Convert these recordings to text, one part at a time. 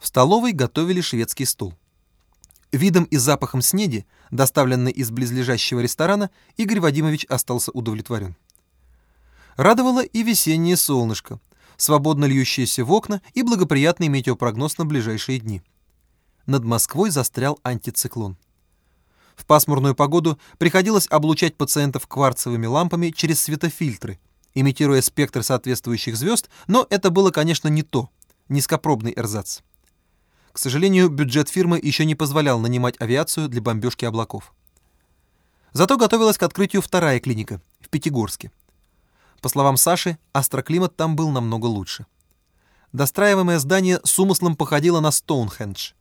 В столовой готовили шведский стол. Видом и запахом снеди, доставленной из близлежащего ресторана, Игорь Вадимович остался удовлетворен. Радовало и весеннее солнышко, свободно льющееся в окна и благоприятный метеопрогноз на ближайшие дни. Над Москвой застрял антициклон. В пасмурную погоду приходилось облучать пациентов кварцевыми лампами через светофильтры, имитируя спектр соответствующих звезд, но это было, конечно, не то, низкопробный эрзац. К сожалению, бюджет фирмы еще не позволял нанимать авиацию для бомбежки облаков. Зато готовилась к открытию вторая клиника в Пятигорске. По словам Саши, астроклимат там был намного лучше. Достраиваемое здание с умыслом походило на Стоунхендж.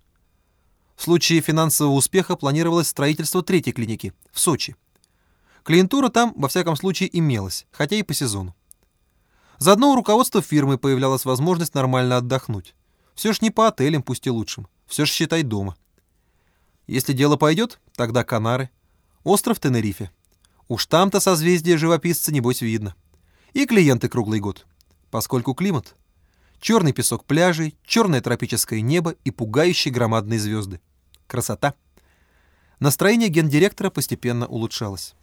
В случае финансового успеха планировалось строительство третьей клиники в Сочи. Клиентура там, во всяком случае, имелась, хотя и по сезону. Заодно у руководства фирмы появлялась возможность нормально отдохнуть. Все ж не по отелям, пусть и лучшим. Все ж считай дома. Если дело пойдет, тогда Канары. Остров Тенерифе. Уж там-то созвездие живописца, небось, видно. И клиенты круглый год. Поскольку климат. Черный песок пляжей, черное тропическое небо и пугающие громадные звезды. Красота. Настроение гендиректора постепенно улучшалось.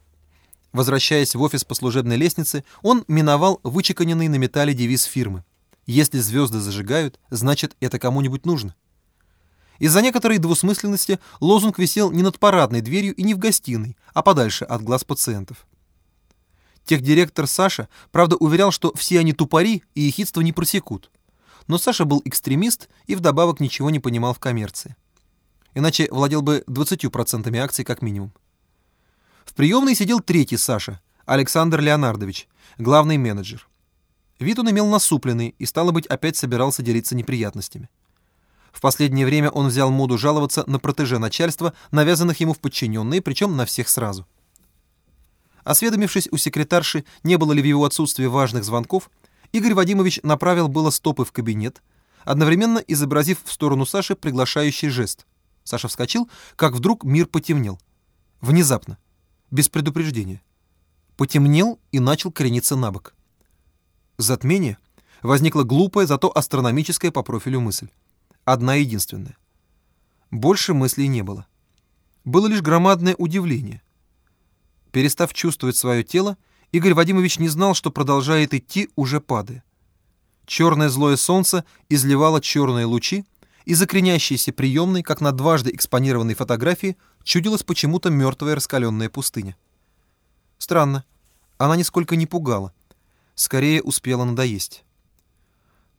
Возвращаясь в офис по служебной лестнице, он миновал вычеканенный на металле девиз фирмы – если звезды зажигают, значит, это кому-нибудь нужно. Из-за некоторой двусмысленности лозунг висел не над парадной дверью и не в гостиной, а подальше от глаз пациентов. Техдиректор Саша, правда, уверял, что все они тупари и ехидство не просекут. Но Саша был экстремист и вдобавок ничего не понимал в коммерции. Иначе владел бы 20% акций как минимум. В приемной сидел третий Саша, Александр Леонардович, главный менеджер. Вид он имел насупленный и, стало быть, опять собирался делиться неприятностями. В последнее время он взял моду жаловаться на протеже начальства, навязанных ему в подчиненные, причем на всех сразу. Осведомившись у секретарши, не было ли в его отсутствии важных звонков, Игорь Вадимович направил было стопы в кабинет, одновременно изобразив в сторону Саши приглашающий жест. Саша вскочил, как вдруг мир потемнел. Внезапно, без предупреждения. Потемнел и начал крениться на бок затмение, возникла глупая, зато астрономическая по профилю мысль. Одна единственная. Больше мыслей не было. Было лишь громадное удивление. Перестав чувствовать свое тело, Игорь Вадимович не знал, что продолжает идти, уже падая. Черное злое солнце изливало черные лучи, и за кренящейся приемной, как на дважды экспонированной фотографии, чудилась почему-то мертвая раскаленная пустыня. Странно, она нисколько не пугала скорее успела надоесть.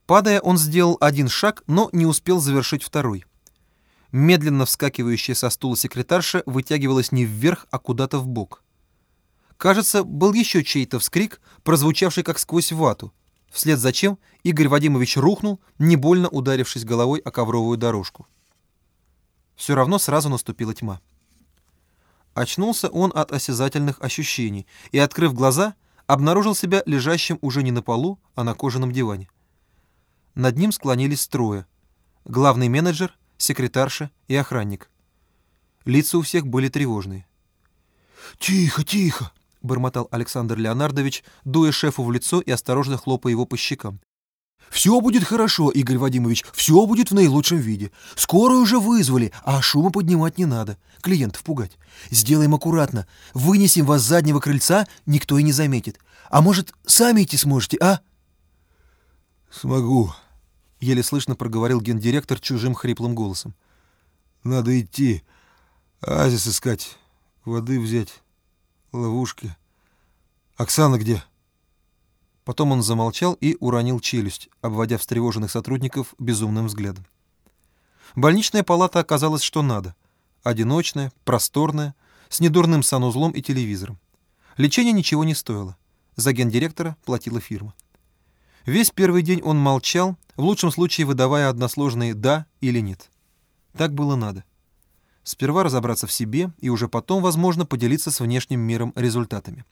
Падая, он сделал один шаг, но не успел завершить второй. Медленно вскакивающая со стула секретарша вытягивалась не вверх, а куда-то в бок. Кажется, был еще чей-то вскрик, прозвучавший как сквозь вату, вслед за чем Игорь Вадимович рухнул, не больно ударившись головой о ковровую дорожку. Все равно сразу наступила тьма. Очнулся он от осязательных ощущений и, открыв глаза, обнаружил себя лежащим уже не на полу, а на кожаном диване. Над ним склонились трое. Главный менеджер, секретарша и охранник. Лица у всех были тревожные. «Тихо, тихо!» — бормотал Александр Леонардович, дуя шефу в лицо и осторожно хлопая его по щекам. «Все будет хорошо, Игорь Вадимович, все будет в наилучшем виде. Скорую уже вызвали, а шума поднимать не надо. Клиентов пугать. Сделаем аккуратно. Вынесем вас с заднего крыльца, никто и не заметит. А может, сами идти сможете, а?» «Смогу», — еле слышно проговорил гендиректор чужим хриплым голосом. «Надо идти, оазис искать, воды взять, ловушки. Оксана где?» Потом он замолчал и уронил челюсть, обводя встревоженных сотрудников безумным взглядом. Больничная палата оказалась что надо. Одиночная, просторная, с недурным санузлом и телевизором. Лечение ничего не стоило. За гендиректора платила фирма. Весь первый день он молчал, в лучшем случае выдавая односложные «да» или «нет». Так было надо. Сперва разобраться в себе и уже потом, возможно, поделиться с внешним миром результатами.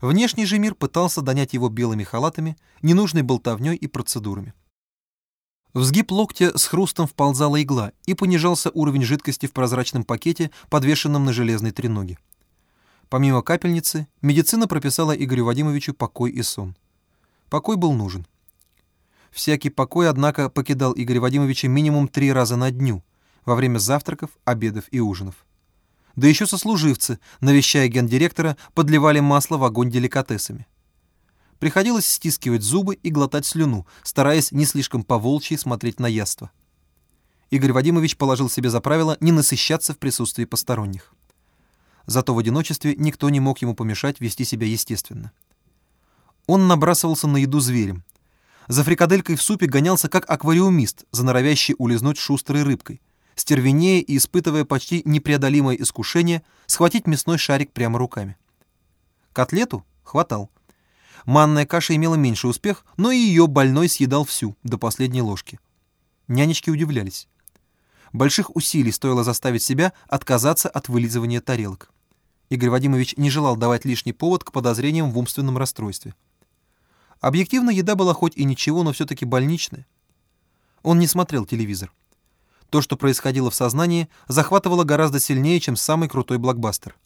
Внешний же мир пытался донять его белыми халатами, ненужной болтовней и процедурами. В сгиб локтя с хрустом вползала игла, и понижался уровень жидкости в прозрачном пакете, подвешенном на железной треноге. Помимо капельницы, медицина прописала Игорю Вадимовичу покой и сон. Покой был нужен. Всякий покой, однако, покидал Игоря Вадимовича минимум три раза на дню, во время завтраков, обедов и ужинов. Да еще сослуживцы, навещая гендиректора, подливали масло в огонь деликатесами. Приходилось стискивать зубы и глотать слюну, стараясь не слишком поволчьи смотреть на яство. Игорь Вадимович положил себе за правило не насыщаться в присутствии посторонних. Зато в одиночестве никто не мог ему помешать вести себя естественно. Он набрасывался на еду зверем, за фрикаделькой в супе гонялся как аквариумист, за норовящий улизнуть шустрой рыбкой, стервенея и испытывая почти непреодолимое искушение схватить мясной шарик прямо руками. Котлету хватал. Манная каша имела меньший успех, но и ее больной съедал всю, до последней ложки. Нянечки удивлялись. Больших усилий стоило заставить себя отказаться от вылизывания тарелок. Игорь Вадимович не желал давать лишний повод к подозрениям в умственном расстройстве. Объективно еда была хоть и ничего, но все-таки больничная. Он не смотрел телевизор. То, что происходило в сознании, захватывало гораздо сильнее, чем самый крутой блокбастер.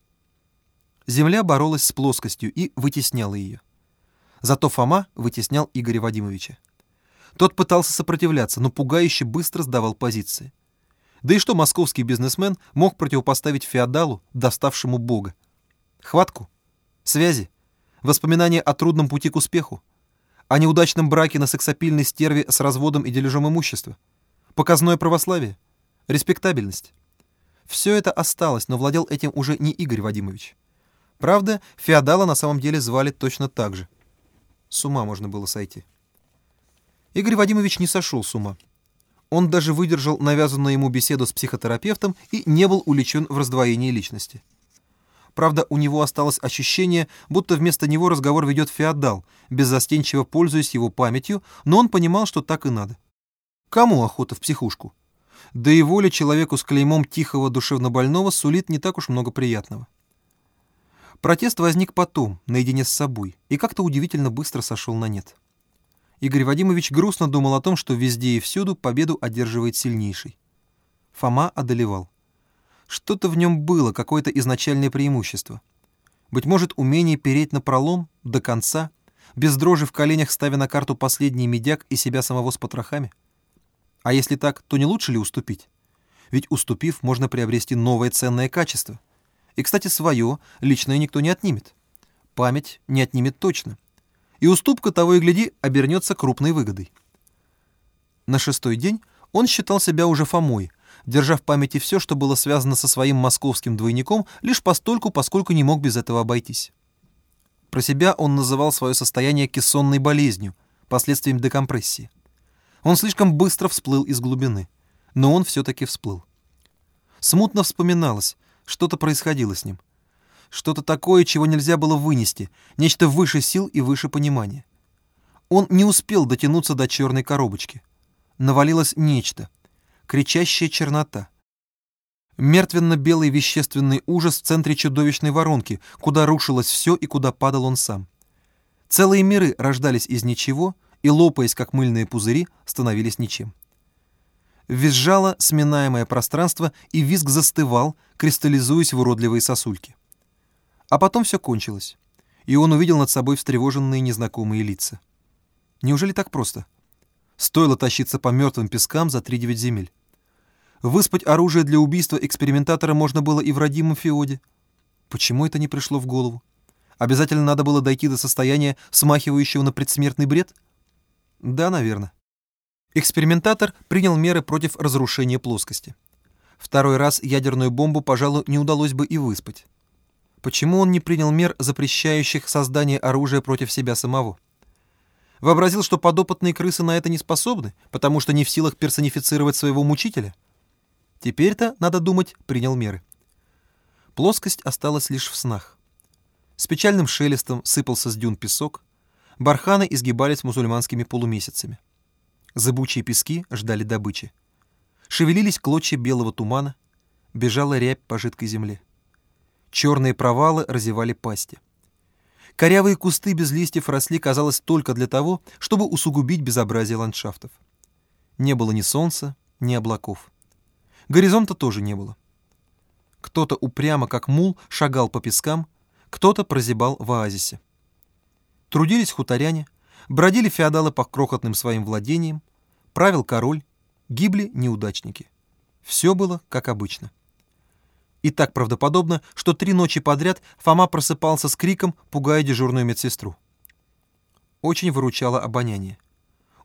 Земля боролась с плоскостью и вытесняла ее. Зато Фома вытеснял Игоря Вадимовича. Тот пытался сопротивляться, но пугающе быстро сдавал позиции. Да и что московский бизнесмен мог противопоставить феодалу, доставшему Бога? Хватку? Связи? Воспоминания о трудном пути к успеху? О неудачном браке на сексапильной стерве с разводом и дележом имущества? Показное православие? Респектабельность? Все это осталось, но владел этим уже не Игорь Вадимович. Правда, феодала на самом деле звали точно так же. С ума можно было сойти. Игорь Вадимович не сошел с ума. Он даже выдержал навязанную ему беседу с психотерапевтом и не был увлечен в раздвоении личности. Правда, у него осталось ощущение, будто вместо него разговор ведет феодал, беззастенчиво пользуясь его памятью, но он понимал, что так и надо. Кому охота в психушку? Да и воля человеку с клеймом тихого душевнобольного сулит не так уж много приятного. Протест возник потом, наедине с собой, и как-то удивительно быстро сошел на нет. Игорь Вадимович грустно думал о том, что везде и всюду победу одерживает сильнейший. Фома одолевал. Что-то в нем было, какое-то изначальное преимущество. Быть может, умение переть на пролом до конца, без дрожи в коленях ставя на карту последний медяк и себя самого с потрохами? А если так, то не лучше ли уступить? Ведь уступив, можно приобрести новое ценное качество. И, кстати, свое, личное никто не отнимет. Память не отнимет точно. И уступка того и гляди обернется крупной выгодой. На шестой день он считал себя уже Фомой, держа в памяти все, что было связано со своим московским двойником, лишь постольку, поскольку не мог без этого обойтись. Про себя он называл свое состояние кессонной болезнью, последствием декомпрессии. Он слишком быстро всплыл из глубины, но он все-таки всплыл. Смутно вспоминалось, что-то происходило с ним. Что-то такое, чего нельзя было вынести, нечто выше сил и выше понимания. Он не успел дотянуться до черной коробочки. Навалилось нечто — кричащая чернота. Мертвенно-белый вещественный ужас в центре чудовищной воронки, куда рушилось все и куда падал он сам. Целые миры рождались из ничего и, лопаясь как мыльные пузыри, становились ничем. Визжало сминаемое пространство, и визг застывал, кристаллизуясь в уродливые сосульки. А потом все кончилось, и он увидел над собой встревоженные незнакомые лица. Неужели так просто? Стоило тащиться по мертвым пескам за три-девять земель. Выспать оружие для убийства экспериментатора можно было и в родимом Феоде. Почему это не пришло в голову? Обязательно надо было дойти до состояния, смахивающего на предсмертный бред? Да, наверное. Экспериментатор принял меры против разрушения плоскости. Второй раз ядерную бомбу, пожалуй, не удалось бы и выспать. Почему он не принял мер, запрещающих создание оружия против себя самого? Вообразил, что подопытные крысы на это не способны, потому что не в силах персонифицировать своего мучителя? Теперь-то, надо думать, принял меры. Плоскость осталась лишь в снах. С печальным шелестом сыпался с дюн песок, барханы изгибались мусульманскими полумесяцами. Зыбучие пески ждали добычи. Шевелились клочья белого тумана, бежала рябь по жидкой земле. Черные провалы разевали пасти. Корявые кусты без листьев росли, казалось, только для того, чтобы усугубить безобразие ландшафтов. Не было ни солнца, ни облаков. Горизонта тоже не было. Кто-то упрямо, как мул, шагал по пескам, кто-то прозябал в оазисе. Трудились хуторяне, Бродили феодалы по крохотным своим владениям, правил король, гибли неудачники. Все было как обычно. И так правдоподобно, что три ночи подряд Фома просыпался с криком, пугая дежурную медсестру. Очень выручало обоняние.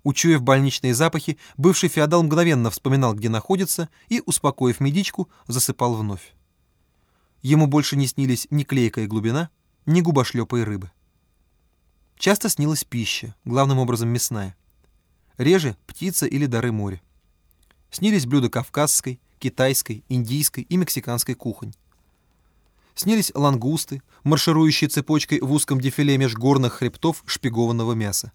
Учуяв больничные запахи, бывший феодал мгновенно вспоминал, где находится, и, успокоив медичку, засыпал вновь. Ему больше не снились ни клейкая глубина, ни губошлепа и рыбы. Часто снилась пища, главным образом мясная. Реже — птица или дары моря. Снились блюда кавказской, китайской, индийской и мексиканской кухонь. Снились лангусты, марширующие цепочкой в узком дефиле межгорных хребтов шпигованного мяса.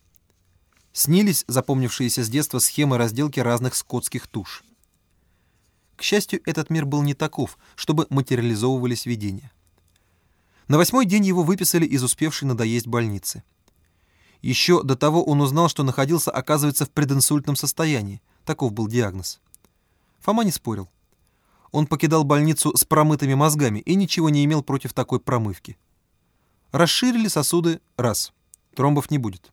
Снились запомнившиеся с детства схемы разделки разных скотских туш. К счастью, этот мир был не таков, чтобы материализовывались видения. На восьмой день его выписали из успевшей надоесть больницы. Еще до того он узнал, что находился, оказывается, в прединсультном состоянии. Таков был диагноз. Фома не спорил. Он покидал больницу с промытыми мозгами и ничего не имел против такой промывки. Расширили сосуды — раз. Тромбов не будет.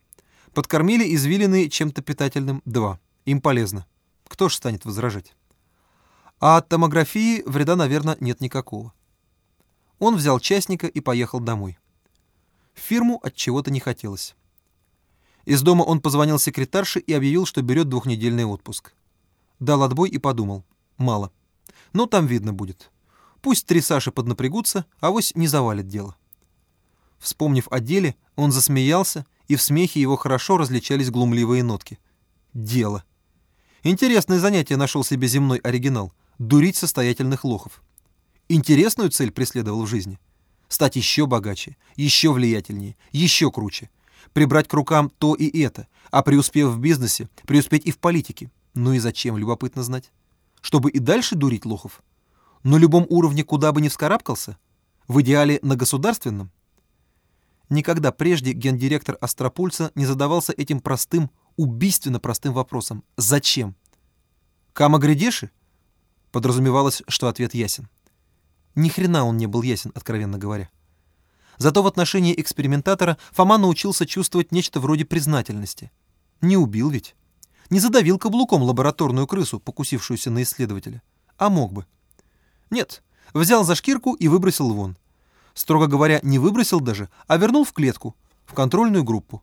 Подкормили извилины чем-то питательным — два. Им полезно. Кто ж станет возражать? А от томографии вреда, наверное, нет никакого. Он взял частника и поехал домой. В фирму от чего-то не хотелось. Из дома он позвонил секретарше и объявил, что берет двухнедельный отпуск. Дал отбой и подумал. Мало. Но там видно будет. Пусть три Саши поднапрягутся, а вось не завалит дело. Вспомнив о деле, он засмеялся, и в смехе его хорошо различались глумливые нотки. Дело. Интересное занятие нашел себе земной оригинал — дурить состоятельных лохов. Интересную цель преследовал в жизни. Стать еще богаче, еще влиятельнее, еще круче — прибрать к рукам то и это, а преуспев в бизнесе, преуспеть и в политике. Ну и зачем, любопытно знать? Чтобы и дальше дурить лохов? На любом уровне, куда бы ни вскарабкался? В идеале на государственном? Никогда прежде гендиректор Астропульса не задавался этим простым, убийственно простым вопросом. Зачем? Кама Гридеши? Подразумевалось, что ответ ясен. Ни хрена он не был ясен, откровенно говоря. Зато в отношении экспериментатора Фома научился чувствовать нечто вроде признательности. Не убил ведь. Не задавил каблуком лабораторную крысу, покусившуюся на исследователя. А мог бы. Нет, взял за шкирку и выбросил вон. Строго говоря, не выбросил даже, а вернул в клетку, в контрольную группу.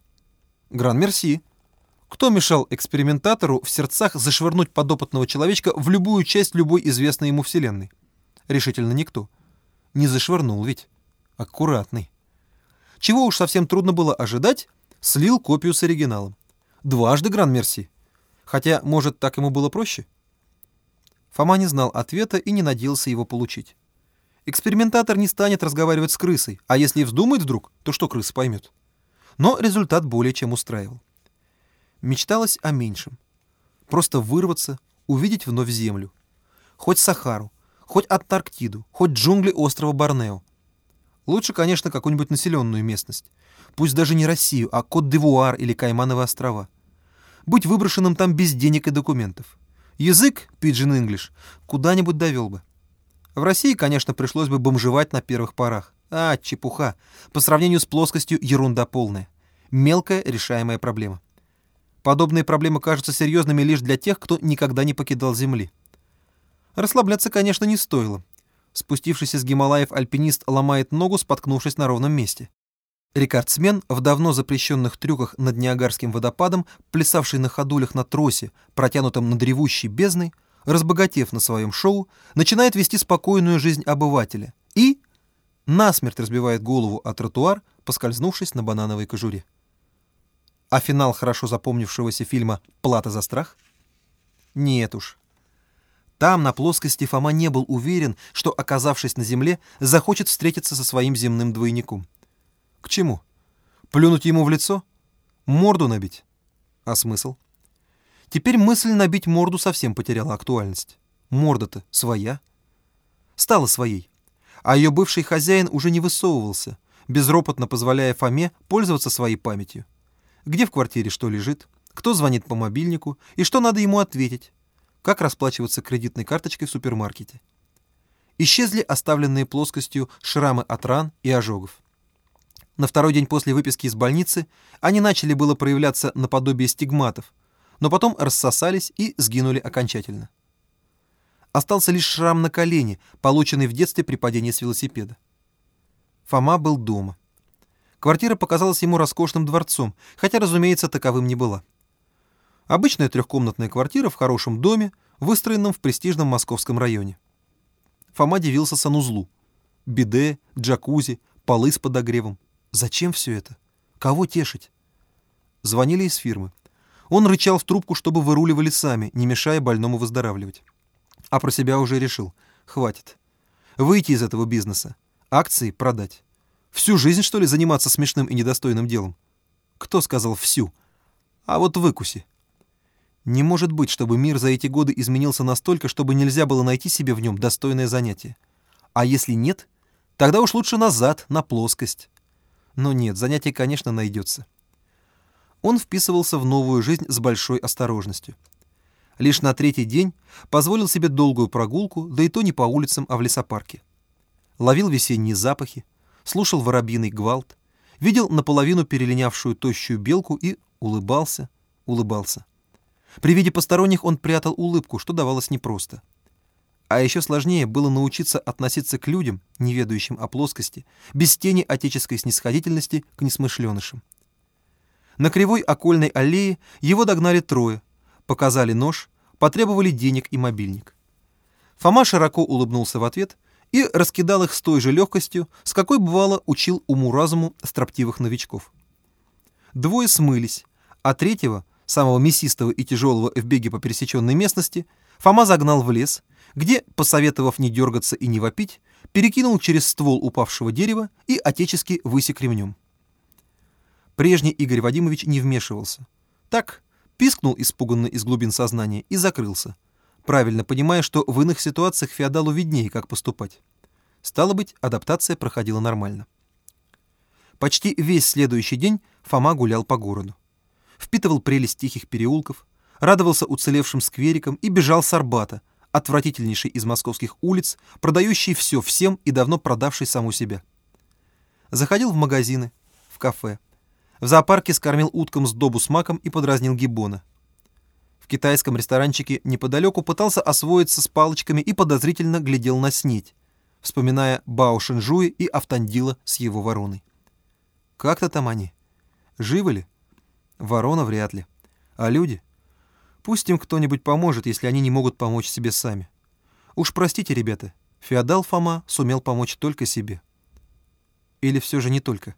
Гран-мерси. Кто мешал экспериментатору в сердцах зашвырнуть подопытного человечка в любую часть любой известной ему вселенной? Решительно никто. Не зашвырнул ведь. Аккуратный. Чего уж совсем трудно было ожидать, слил копию с оригиналом. Дважды гран-мерси. Хотя, может, так ему было проще? Фома не знал ответа и не надеялся его получить. Экспериментатор не станет разговаривать с крысой, а если и вздумает вдруг, то что крыса поймет? Но результат более чем устраивал. Мечталось о меньшем. Просто вырваться, увидеть вновь землю. Хоть Сахару, хоть Антарктиду, хоть джунгли острова Борнео. Лучше, конечно, какую-нибудь населенную местность. Пусть даже не Россию, а Кот-д'Ивуар или Каймановы острова. Быть выброшенным там без денег и документов. Язык, Pidgin English, куда-нибудь довел бы. В России, конечно, пришлось бы бомжевать на первых порах. А, чепуха. По сравнению с плоскостью ерунда полная. Мелкая решаемая проблема. Подобные проблемы кажутся серьезными лишь для тех, кто никогда не покидал Земли. Расслабляться, конечно, не стоило. Спустившийся с Гималаев альпинист ломает ногу, споткнувшись на ровном месте. Рекордсмен в давно запрещенных трюках над Ниагарским водопадом, плясавший на ходулях на тросе, протянутом над ревущей бездной, разбогатев на своем шоу, начинает вести спокойную жизнь обывателя и насмерть разбивает голову о тротуар, поскользнувшись на банановой кожуре. А финал хорошо запомнившегося фильма «Плата за страх»? Нет уж, там, на плоскости, Фома не был уверен, что, оказавшись на земле, захочет встретиться со своим земным двойником. К чему? Плюнуть ему в лицо? Морду набить? А смысл? Теперь мысль набить морду совсем потеряла актуальность. Морда-то своя. Стала своей. А ее бывший хозяин уже не высовывался, безропотно позволяя Фоме пользоваться своей памятью. Где в квартире что лежит, кто звонит по мобильнику и что надо ему ответить, как расплачиваться кредитной карточкой в супермаркете. Исчезли оставленные плоскостью шрамы от ран и ожогов. На второй день после выписки из больницы они начали было проявляться наподобие стигматов, но потом рассосались и сгинули окончательно. Остался лишь шрам на колене, полученный в детстве при падении с велосипеда. Фома был дома. Квартира показалась ему роскошным дворцом, хотя, разумеется, таковым не была. Обычная трехкомнатная квартира в хорошем доме, выстроенном в престижном московском районе. Фома дивился санузлу. Биде, джакузи, полы с подогревом. Зачем все это? Кого тешить? Звонили из фирмы. Он рычал в трубку, чтобы выруливали сами, не мешая больному выздоравливать. А про себя уже решил. Хватит. Выйти из этого бизнеса. Акции продать. Всю жизнь, что ли, заниматься смешным и недостойным делом? Кто сказал «всю»? А вот выкуси. Не может быть, чтобы мир за эти годы изменился настолько, чтобы нельзя было найти себе в нем достойное занятие. А если нет, тогда уж лучше назад, на плоскость. Но нет, занятие, конечно, найдется. Он вписывался в новую жизнь с большой осторожностью. Лишь на третий день позволил себе долгую прогулку, да и то не по улицам, а в лесопарке. Ловил весенние запахи, слушал воробьиный гвалт, видел наполовину перелинявшую тощую белку и улыбался, улыбался. При виде посторонних он прятал улыбку, что давалось непросто. А еще сложнее было научиться относиться к людям, не ведающим о плоскости, без тени отеческой снисходительности к несмышленышам. На кривой окольной аллее его догнали трое, показали нож, потребовали денег и мобильник. Фома широко улыбнулся в ответ и раскидал их с той же легкостью, с какой бывало учил уму-разуму строптивых новичков. Двое смылись, а третьего, самого мясистого и тяжелого в беге по пересеченной местности, Фома загнал в лес — где, посоветовав не дергаться и не вопить, перекинул через ствол упавшего дерева и отечески высек ремнем. Прежний Игорь Вадимович не вмешивался. Так, пискнул испуганно из глубин сознания и закрылся, правильно понимая, что в иных ситуациях феодалу виднее, как поступать. Стало быть, адаптация проходила нормально. Почти весь следующий день Фома гулял по городу. Впитывал прелесть тихих переулков, радовался уцелевшим скверикам и бежал с Арбата, отвратительнейший из московских улиц, продающий все всем и давно продавший саму себя. Заходил в магазины, в кафе. В зоопарке скормил уткам сдобу с маком и подразнил гиббона. В китайском ресторанчике неподалеку пытался освоиться с палочками и подозрительно глядел на снеть, вспоминая Бао Шэньжуи и Автандила с его вороной. Как-то там они. Живы ли? Ворона вряд ли. А люди? Пусть им кто-нибудь поможет, если они не могут помочь себе сами. Уж простите, ребята, феодал Фома сумел помочь только себе. Или все же не только.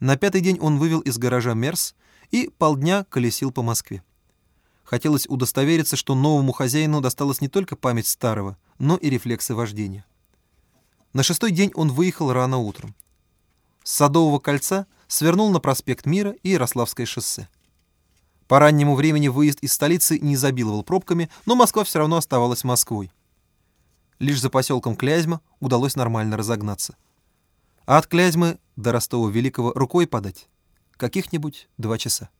На пятый день он вывел из гаража Мерс и полдня колесил по Москве. Хотелось удостовериться, что новому хозяину досталась не только память старого, но и рефлексы вождения. На шестой день он выехал рано утром. С Садового кольца свернул на проспект Мира и Ярославское шоссе. По раннему времени выезд из столицы не изобиловал пробками, но Москва все равно оставалась Москвой. Лишь за поселком Клязьма удалось нормально разогнаться. А от Клязьмы до Ростова Великого рукой подать. Каких-нибудь два часа.